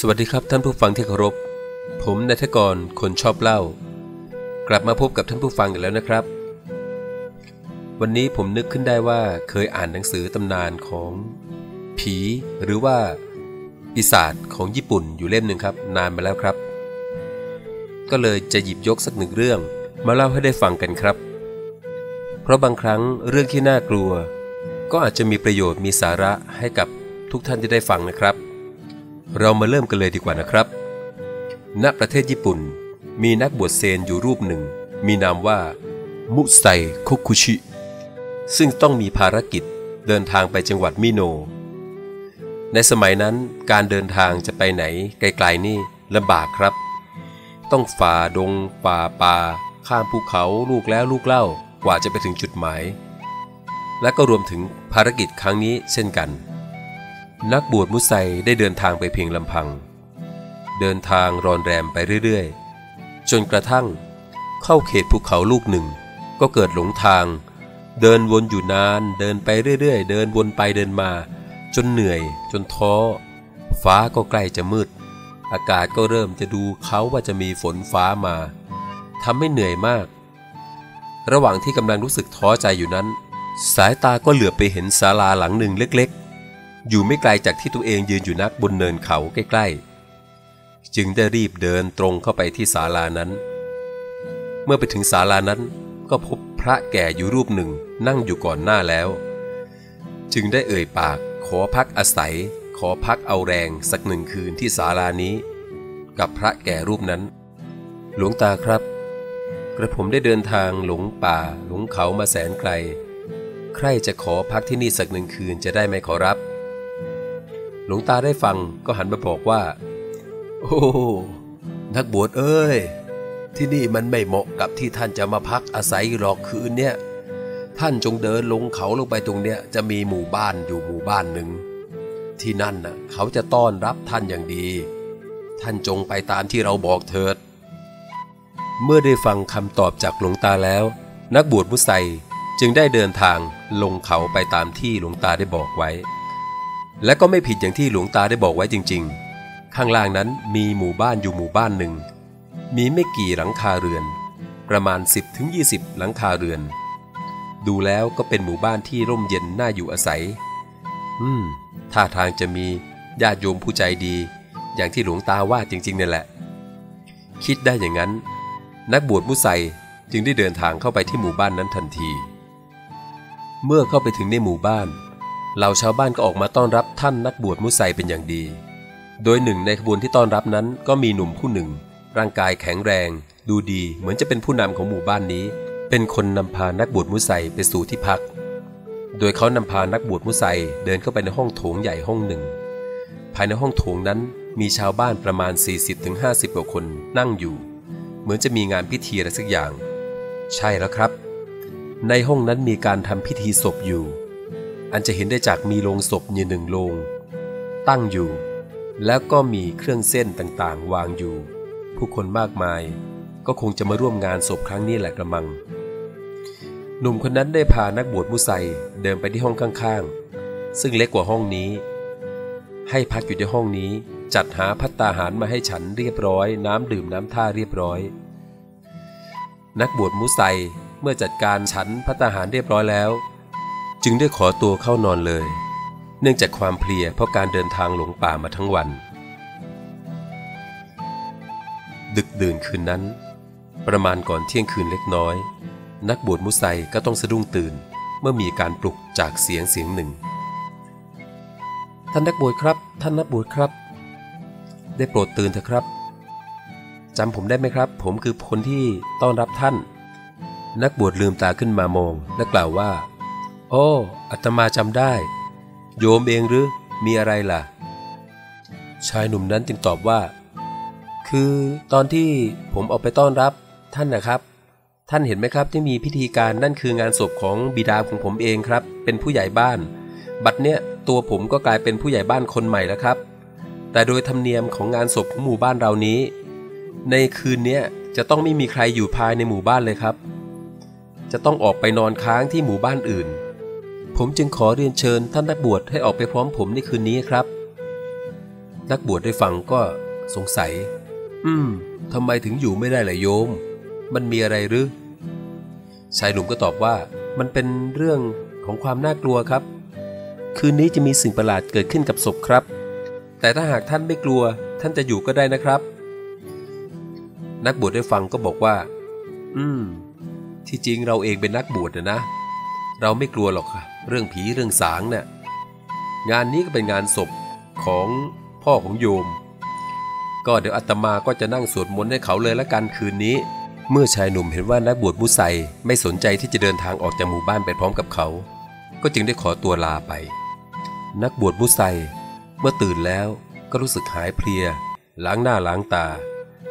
สวัสดีครับท่านผู้ฟังที่เคารพ ผมนายทกร คนชอบเล่า กลับมาพบกับท่านผู้ฟังกันแล้วนะครับ วันนี้ผมนึกขึ้นได้ว่าเคยอ่านหนังสือตำนานของ ผี หรือว่าปีศาจของญี่ปุ่นอยู่เล่มหนึ่งครับ นานมาแล้วครับ ก็เลยจะหยิบยกสักหนึ่งเรื่อง มาเล่าให้ได้ฟังกันครับ เพราะบางครั้งเรื่องที่น่ากลัว ก็อาจจะมีประโยชน์มีสาระให้กับทุกท่านที่ได้ฟังนะครับ เรามาเริ่มกันเลยดีกว่านะครับ ณ ประเทศญี่ปุ่น มีนักบวชเซนอยู่รูปหนึ่ง มีนามว่า มุไซโคคุชิ ซึ่งต้องมีภารกิจเดินทางไปจังหวัดมิโน ในสมัยนั้นการเดินทางจะไปไหนไกลๆนี่ลำบากครับ ต้องฝ่าดงป่าป่าข้ามภูเขาลูกแล้วลูกเล่ากว่าจะไปถึงจุดหมาย และก็รวมถึงภารกิจครั้งนี้เช่นกัน นักบวชมุไซได้เดินทางไปเพียงลำพัง เดินทางรอนแรมไปเรื่อยๆ จนกระทั่ง เข้าเขตภูเขาลูกหนึ่ง ก็เกิดหลงทาง เดินวนอยู่นาน เดินไปเรื่อยๆ เดินวนไปเดินมา จนเหนื่อย จนท้อ ฟ้าก็ใกล้จะมืด อากาศก็เริ่มจะดูเขาว่าจะมีฝนฟ้ามาทำให้เหนื่อยมาก ระหว่างที่กำลังรู้สึกท้อใจอยู่นั้น สายตาก็เหลือบไปเห็นศาลาหลังหนึ่งเล็กๆ อยู่ไม่ไกลจากที่ตัวเองยืนอยู่นักบนเนินเขาใกล้ๆ จึงได้รีบเดินตรงเข้าไปที่ศาลานั้น เมื่อไปถึงศาลานั้นก็พบพระแก่อยู่รูปหนึ่งนั่งอยู่ก่อนหน้าแล้ว จึงได้เอ่ยปากขอพักอาศัย ขอพักเอาแรงสักหนึ่งคืนที่ศาลานี้ กับพระแก่รูปนั้น หลวงตาครับ กระผมได้เดินทางหลงป่าหลงเขามาแสนไกล ใครจะขอพักที่นี่สักหนึ่งคืนจะได้ไหมขอรับ หลวงตาได้ฟังก็หันมาบอกว่า โอ้นักบวชเอ้ย ที่นี่มันไม่เหมาะกับที่ท่านจะมาพักอาศัยหรอกคืนเนี่ยท่านจงเดินลงเขาลงไปตรงเนี้ยจะมีหมู่บ้านอยู่หมู่บ้านหนึ่ง ที่นั่นน่ะเขาจะต้อนรับท่านอย่างดี ท่านจงไปตามที่เราบอกเถิด เมื่อได้ฟังคำตอบจากหลวงตาแล้ว นักบวชมุไซจึงได้เดินทางลงเขาไปตามที่หลวงตาได้บอกไว้ และก็ไม่ผิดอย่างที่หลวงตาได้บอกไว้จริง ๆ ข้างล่างนั้นมีหมู่บ้านอยู่หมู่บ้านหนึ่ง มีไม่กี่หลังคาเรือน ประมาณ 10-20 หลังคาเรือน ดูแล้วก็เป็นหมู่บ้านที่ร่มเย็นน่าอยู่อาศัย อืม ท่าทางจะมีญาติโยมผู้ใจดี อย่างที่หลวงตาว่าจริงๆนี่แหละ คิดได้อย่างนั้น นักบวชมุไซจึงได้เดินทางเข้าไปที่หมู่บ้านนั้นทันที เมื่อเข้าไปถึงในหมู่บ้าน เหล่าชาวบ้านก็ออกมาต้อนรับท่านนักบวชมุไซเป็นอย่างดี โดยหนึ่งในขบวนที่ต้อนรับนั้นก็มีหนุ่มผู้หนึ่ง ร่างกายแข็งแรง ดูดีเหมือนจะเป็นผู้นำของหมู่บ้านนี้ เป็นคนนำพานักบวชมุไซไปสู่ที่พัก โดยเขานำพานักบวชมุไซเดินเข้าไปในห้องโถงใหญ่ห้องหนึ่ง ภายในห้องโถงนั้นมีชาวบ้านประมาณ 40-50กว่าคนนั่งอยู่ เหมือนจะมีงานพิธีอะไรสักอย่าง ใช่แล้วครับ ในห้องนั้นมีการทำพิธีศพอยู่ อันจะเห็นได้จากมีโลงศพยืนหนึ่งโลง ตั้งอยู่ แล้วก็มีเครื่องเส้นต่างๆ วางอยู่ ผู้คนมากมาย ก็คงจะมาร่วมงานศพครั้งนี้แหละกระมัง หนุ่มคนนั้นได้พานักบวชมุไซเดินไปที่ห้องข้างๆ ซึ่งเล็กกว่าห้องนี้ ให้พักอยู่ในห้องนี้จัดหาพัตตาหารมาให้ฉันเรียบร้อย น้ำดื่มน้ำท่าเรียบร้อย นักบวชมุไซเมื่อจัดการฉันพัตตาหารเรียบร้อยแล้ว จึงได้ขอตัวเข้านอนเลย เนื่องจากความเพลียเพราะการเดินทางหลงป่ามาทั้งวัน ดึกดื่นคืนนั้น ประมาณก่อนเที่ยงคืนเล็กน้อย นักบวชมุไซก็ต้องสะดุ้งตื่น เมื่อมีการปลุกจากเสียงเสียงหนึ่ง ท่านนักบวชครับ ท่านนักบวชครับ ได้โปรดตื่นเถอะครับจำผมได้ไหมครับ ผมคือคนที่ต้อนรับท่าน นักบวชลืมตาขึ้นมามองและกล่าวว่า โอ้อาตมาจำได้ โยมเองหรือมีอะไรล่ะ ชายหนุ่มนั้นจึงตอบว่า คือตอนที่ผมออกไปต้อนรับท่านนะครับ ท่านเห็นไหมครับที่มีพิธีการนั่นคืองานศพของบิดาของผมเองครับ เป็นผู้ใหญ่บ้าน บัดเนี้ยตัวผมก็กลายเป็นผู้ใหญ่บ้านคนใหม่แล้วครับ แต่โดยธรรมเนียมของงานศพของหมู่บ้านเรานี้ ในคืนเนี้ยจะต้องไม่มีใครอยู่ภายในหมู่บ้านเลยครับ จะต้องออกไปนอนค้างที่หมู่บ้านอื่น ผมจึงขอเรียนเชิญท่านนักบวชให้ออกไปพร้อมผมในคืนนี้ครับ นักบวชได้ฟังก็สงสัย อืมทำไมถึงอยู่ไม่ได้ล่ะโยม มันมีอะไรหรือ ชายหนุ่มก็ตอบว่า มันเป็นเรื่องของความน่ากลัวครับ คืนนี้จะมีสิ่งประหลาดเกิดขึ้นกับศพครับ แต่ถ้าหากท่านไม่กลัว ท่านจะอยู่ก็ได้นะครับ นักบวชได้ฟังก็บอกว่า อืม ที่จริงเราเองเป็นนักบวชนะนะ เราไม่กลัวหรอกค่ะ เรื่องผีเรื่องสางเนี่ยงานนี้ก็เป็นงานศพของพ่อของโยม ก็เดี๋ยวอาตมาก็จะนั่งสวดมนต์ให้เขาเลยละกันคืนนี้ เมื่อชายหนุ่มเห็นว่านักบวชมุไซไม่สนใจที่จะเดินทางออกจากหมู่บ้านไปพร้อมกับเขา ก็จึงได้ขอตัวลาไป นักบวชมุไซเมื่อตื่นแล้วก็รู้สึกหายเพลีย ล้างหน้าล้างตา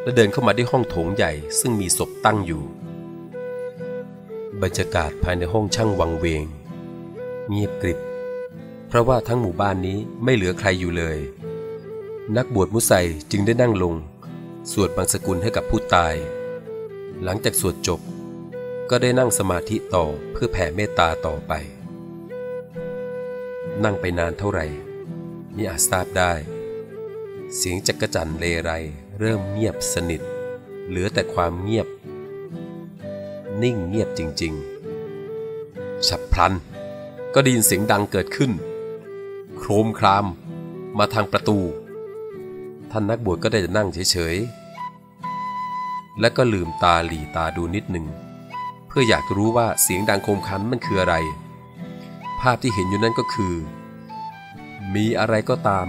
และเดินเข้ามาที่ห้องโถงใหญ่ ซึ่งมีศพตั้งอยู่ บรรยากาศภายในห้องช่างวังเวง เงียบกริบ เพราะว่าทั้งหมู่บ้านนี้ไม่เหลือใครอยู่เลย นักบวชมุไซจึงได้นั่งลง สวดบางสกุลให้กับผู้ตาย หลังจากสวดจบ ก็ได้นั่งสมาธิต่อเพื่อแผ่เมตตาต่อไป นั่งไปนานเท่าไหร่มิอาจทราบได้ เสียงจักรจันเลไรเริ่มเงียบสนิท เหลือแต่ความเงียบ นิ่งเงียบจริง ๆ ฉับพลัน ก็ได้ยินเสียงดังเกิดขึ้น โครมคราม มาทางประตู ท่านนักบวชก็ได้จะนั่งเฉยๆ และก็ลืมตาหลีตาดูนิดหนึ่ง เพื่ออยากรู้ว่าเสียงดังโครมครามมันคืออะไร ภาพที่เห็นอยู่นั่นก็คือ มีอะไรก็ตาม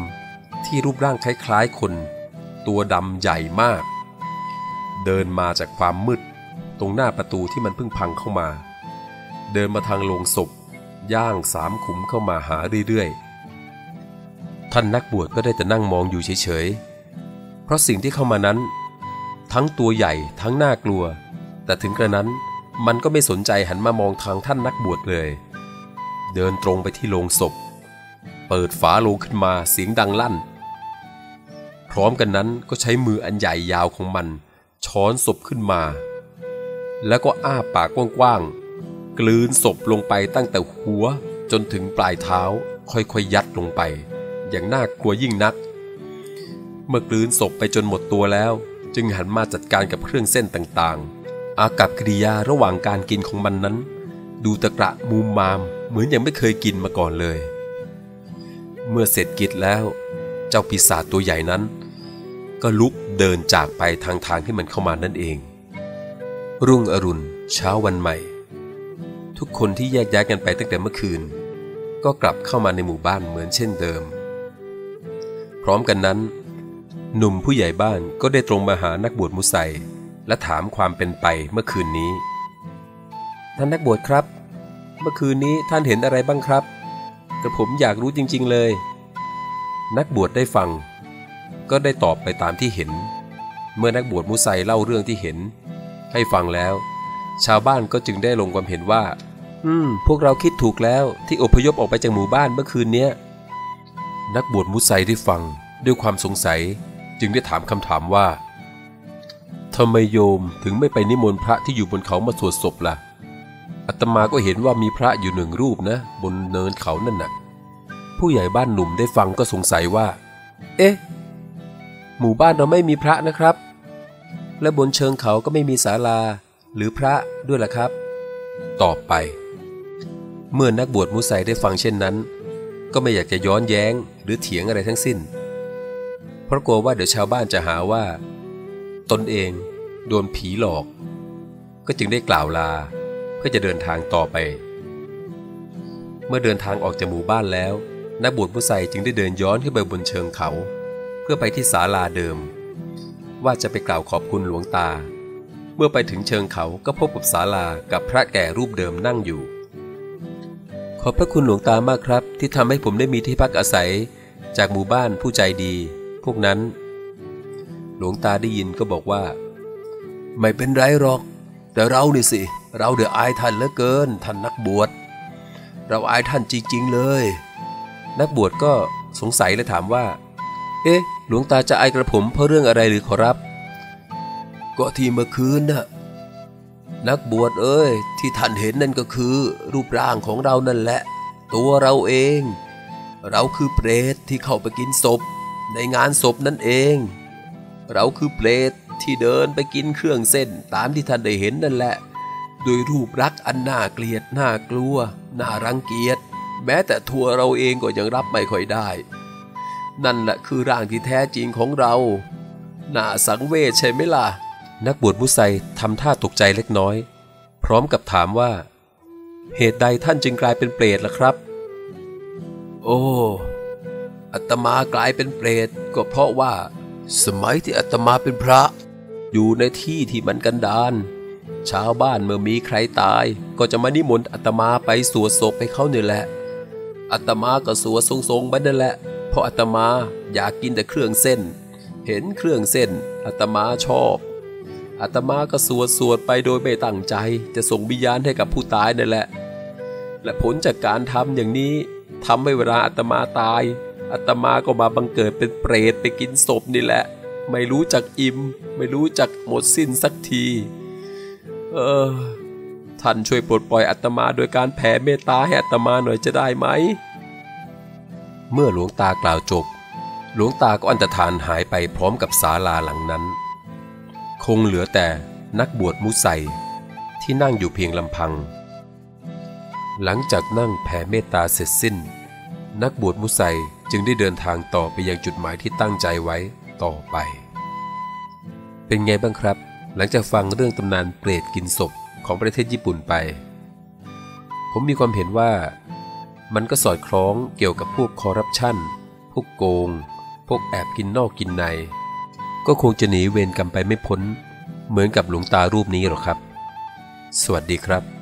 ที่รูปร่างคล้ายๆคน ตัวดำใหญ่มาก เดินมาจากความมืด ตรงหน้าประตูที่มันเพิ่งพังเข้ามา เดินมาทางโลงศพ ย่างสามขุมเข้ามาหาเรื่อยๆ ท่านนักบวชก็ได้แต่นั่งมองอยู่เฉยๆ เพราะสิ่งที่เข้ามานั้น ทั้งตัวใหญ่ทั้งน่ากลัว แต่ถึงกระนั้นมันก็ไม่สนใจหันมามองทางท่านนักบวชเลย เดินตรงไปที่โลงศพ เปิดฝาโลงขึ้นมาเสียงดังลั่น พร้อมกันนั้นก็ใช้มืออันใหญ่ยาวของมัน ช้อนศพขึ้นมา แล้วก็อ้าปากกว้างๆ กลืนศพลงไปตั้งแต่หัวจนถึงปลายเท้าค่อยๆยัดลงไป อย่างน่ากลัวยิ่งนัก เมื่อกลืนศพไปจนหมดตัวแล้ว จึงหันมาจัดการกับเครื่องเส้นต่างๆ อากับกิริยาระหว่างการกินของมันนั้น ดูตะกระมูมมามเหมือนยังไม่เคยกินมาก่อนเลย เมื่อเสร็จกิจแล้ว เจ้าปีศาจตัวใหญ่นั้น ก็ลุกเดินจากไปทางทางที่มันเข้ามานั่นเอง รุ่งอรุณเช้าวันใหม่ ทุกคนที่แยกย้ายกันไปตั้งแต่เมื่อคืน ก็กลับเข้ามาในหมู่บ้านเหมือนเช่นเดิม พร้อมกันนั้น หนุ่มผู้ใหญ่บ้านก็ได้ตรงมาหานักบวชมุไซและถามความเป็นไปเมื่อคืนนี้ ท่านนักบวชครับ เมื่อคืนนี้ท่านเห็นอะไรบ้างครับ กระผมอยากรู้จริง ๆเลย นักบวชได้ฟัง ก็ได้ตอบไปตามที่เห็น เมื่อนักบวชมุไซเล่าเรื่องที่เห็น ให้ฟังแล้ว ชาวบ้านก็จึงได้ลงความเห็นว่า อืม พวกเราคิดถูกแล้วที่อพยพออกไปจากหมู่บ้านเมื่อคืนเนี้ย นักบวชมุไซได้ฟังด้วยความสงสัยจึงได้ถามคำถามว่าทำไมโยมถึงไม่ไปนิมนต์พระที่อยู่บนเขามาสวดศพล่ะอาตมาก็เห็นว่ามีพระอยู่หนึ่งรูปนะ บนเนินเขานั่นน่ะ ผู้ใหญ่บ้านหนุ่มได้ฟังก็สงสัยว่า เอ๊ะ หมู่บ้านเราไม่มีพระนะครับ และบนเชิงเขาก็ไม่มีศาลาหรือพระด้วยล่ะครับ ต่อไป เมื่อนักบวชมุไซได้ฟังเช่นนั้น ก็ไม่อยากจะย้อนแย้งหรือเถียงอะไรทั้งสิ้น เพราะกลัวว่าเดี๋ยวชาวบ้านจะหาว่า ตนเองโดนผีหลอก ก็จึงได้กล่าวลาเพื่อจะเดินทางต่อไป เมื่อเดินทางออกจากหมู่บ้านแล้ว นักบวชมุไซจึงได้เดินย้อนขึ้นไปบนเชิงเขา เพื่อไปที่ศาลาเดิม ว่าจะไปกล่าวขอบคุณหลวงตา เมื่อไปถึงเชิงเขาก็พบกับศาลากับพระแก่รูปเดิมนั่งอยู่ อบพระคุณหลวงตามากครับ ที่ทำให้ผมได้มีที่พักอาศัย จากหมู่บ้านผู้ใจดี พวกนั้น หลวงตาได้ยินก็บอกว่า ไม่เป็นไรหรอก แต่เรานี่สิ เราเดืออายท่านเหลือเกิน ท่านนักบวช เราอายท่านจริงๆเลย นักบวชก็สงสัยและถามว่า เอ๊ะ หลวงตาจะอายกระผมเพราะเรื่องอะไรหรือขอรับ ก็ที่เมื่อคืนน่ะ นักบวชเอ้ยที่ท่านเห็นนั่นก็คือ รูปร่างของเรานั่นแหละ ตัวเราเอง เราคือเปรตที่เข้าไปกินศพ ในงานศพนั่นเอง เราคือเปรตที่เดินไปกินเครื่องเส้นตามที่ท่านได้เห็นนั่นแหละ โดยรูปรักษ์อันน่าเกลียดน่ากลัวน่ารังเกียจแม้แต่ทัวเราเองก็ยังรับไม่ค่อยได้ นั่นแหละคือร่างที่แท้จริงของเราน่าสังเวชใช่ไหมล่ะ นักบวชมุไซทำท่าตกใจเล็กน้อย พร้อมกับถามว่า เหตุใดท่านจึงกลายเป็นเปรตล่ะครับ โอ้อัตมากลายเป็นเปรตก็เพราะว่า สมัยที่อัตมาเป็นพระ อยู่ในที่ที่มันกันดานชาวบ้านเมื่อมีใครตาย ก็จะมานิมนต์อัตมาไปสวดศพให้เขาเนี่ยแหละอัตมาก็สวดทรงๆไปนั่นแหละ เพราะอัตมาอยากกินแต่เครื่องเส้น เห็นเครื่องเส้นอัตมาชอบ อัตมาก็สวดสวดไปโดยไม่ตั้งใจ จะส่งวิญญาณให้กับผู้ตายนั่นแหละ และผลจากการทำอย่างนี้ทำให้เวลาอัตมาตายอัตมาก็มาบังเกิดเป็นเปรตไปกินศพนี่แหละ ไม่รู้จักอิ่มไม่รู้จักหมดสิ้นสักที เออ ท่านช่วยปลดปล่อยอัตมาโดยการแผ่เมตตาให้อัตมาหน่อยจะได้ไหม เมื่อหลวงตากล่าวจบ หลวงตาก็อันตรธานหายไปพร้อมกับศาลาหลังนั้น คงเหลือแต่นักบวชมุไซที่นั่งอยู่เพียงลำพัง หลังจากนั่งแผ่เมตตาเสร็จสิ้น นักบวชมุไซจึงได้เดินทางต่อไปยังจุดหมายที่ตั้งใจไว้ต่อไป เป็นไงบ้างครับ หลังจากฟังเรื่องตำนานเปรตกินศพของประเทศญี่ปุ่นไป ผมมีความเห็นว่ามันก็สอดคล้องเกี่ยวกับพวกคอร์รัปชันพวกโกง พวกแอบกินนอกกินใน ก็คงจะหนีเวรกรรมไปไม่พ้น เหมือนกับหลวงตารูปนี้หรอกครับ สวัสดีครับ